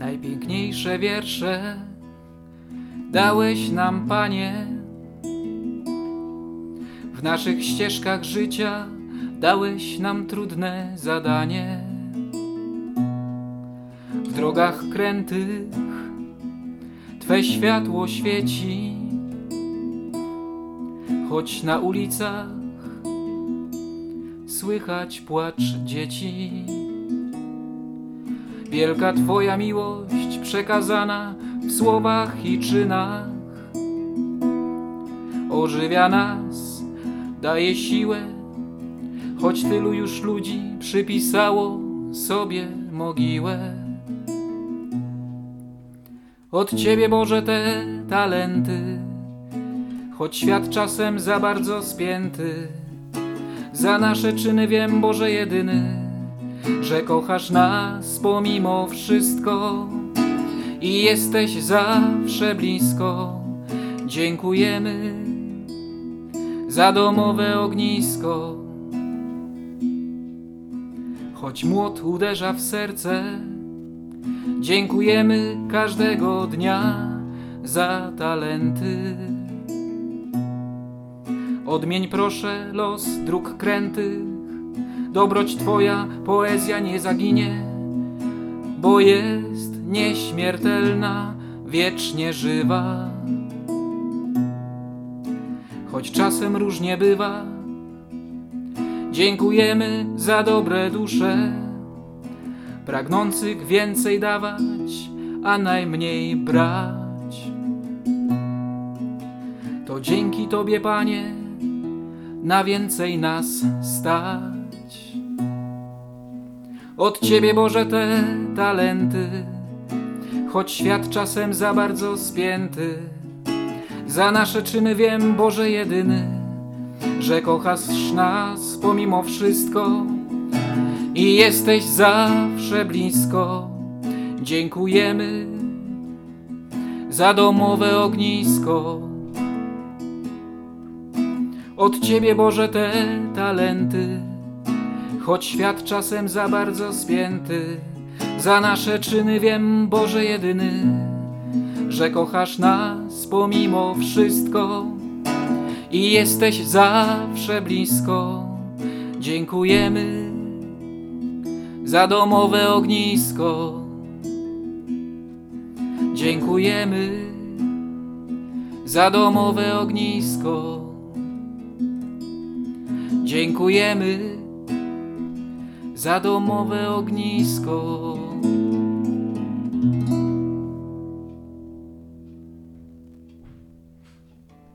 najpiękniejsze wiersze dałeś nam, Panie. W naszych ścieżkach życia dałeś nam trudne zadanie. W drogach krętych Twe światło świeci, choć na ulicach słychać płacz dzieci. Wielka Twoja miłość przekazana w słowach i czynach. Ożywia nas, daje siłę, choć tylu już ludzi przypisało sobie mogiłę. Od Ciebie, Boże, te talenty, choć świat czasem za bardzo spięty, za nasze czyny wiem, Boże, jedyny, że kochasz nas pomimo wszystko i jesteś zawsze blisko. Dziękujemy za domowe ognisko. Choć młot uderza w serce, dziękujemy każdego dnia za talenty. Odmień proszę los dróg krętych, dobroć Twoja poezja nie zaginie, bo jest nieśmiertelna, wiecznie żywa. Choć czasem różnie bywa, dziękujemy za dobre dusze, pragnących więcej dawać, a najmniej brać. To dzięki Tobie, Panie, na więcej nas stać. Od Ciebie, Boże, te talenty, choć świat czasem za bardzo spięty, za nasze czyny wiem, Boże, jedyny, że kochasz nas pomimo wszystko i jesteś zawsze blisko. Dziękujemy za domowe ognisko. Od Ciebie, Boże, te talenty, choć świat czasem za bardzo spięty, za nasze czyny wiem, Boże, jedyny, że kochasz nas pomimo wszystko i jesteś zawsze blisko. Dziękujemy za domowe ognisko. Dziękujemy za domowe ognisko. Dziękujemy za domowe ognisko.